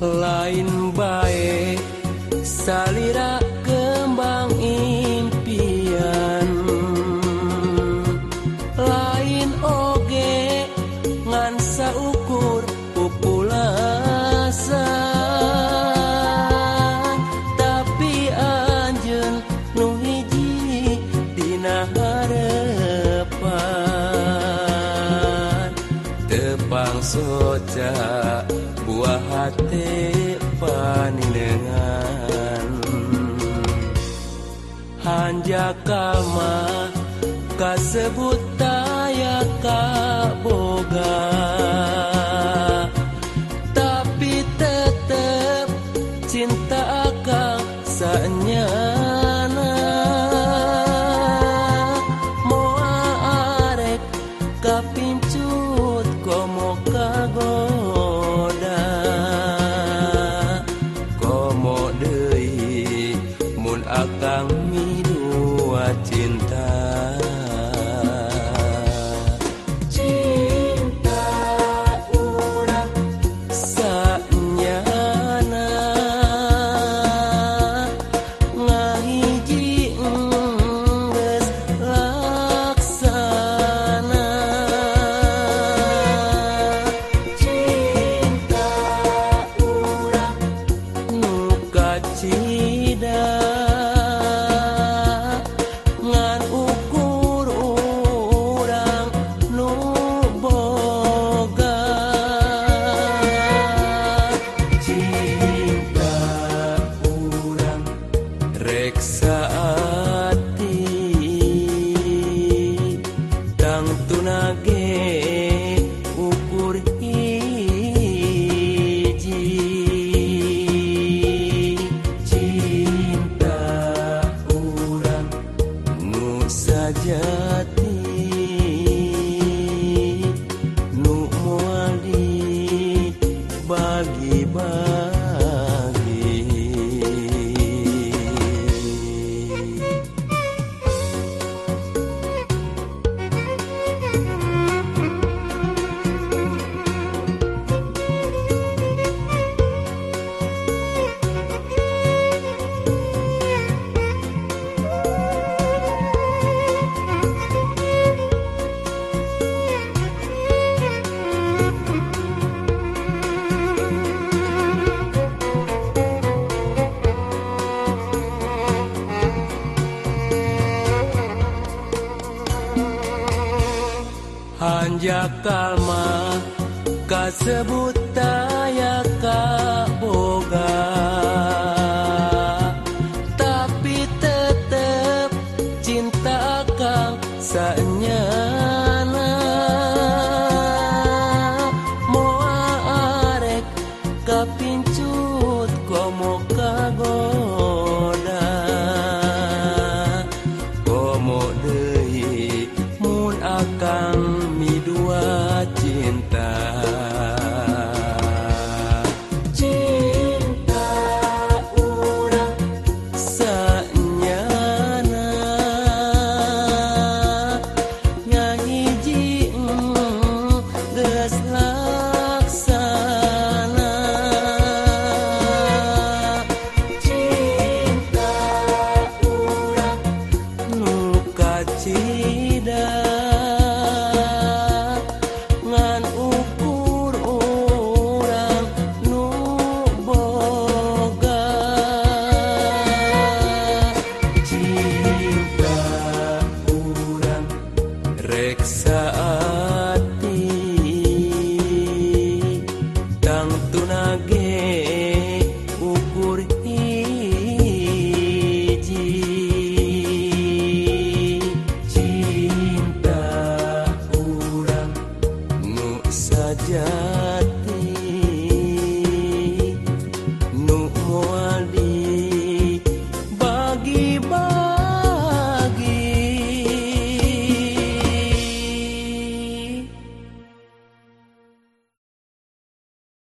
lain baik salira kembang impian. Lain oge ngan ukur populasa. Tapi anjen nu hiji dina Dinarepan tepang soca hati pandengan hanya kama kasebut hanja kalma kasebut daya kaboga tapi tetep cinta kang sanyana moa arek kapincut komo kagoda komo deui mun akang una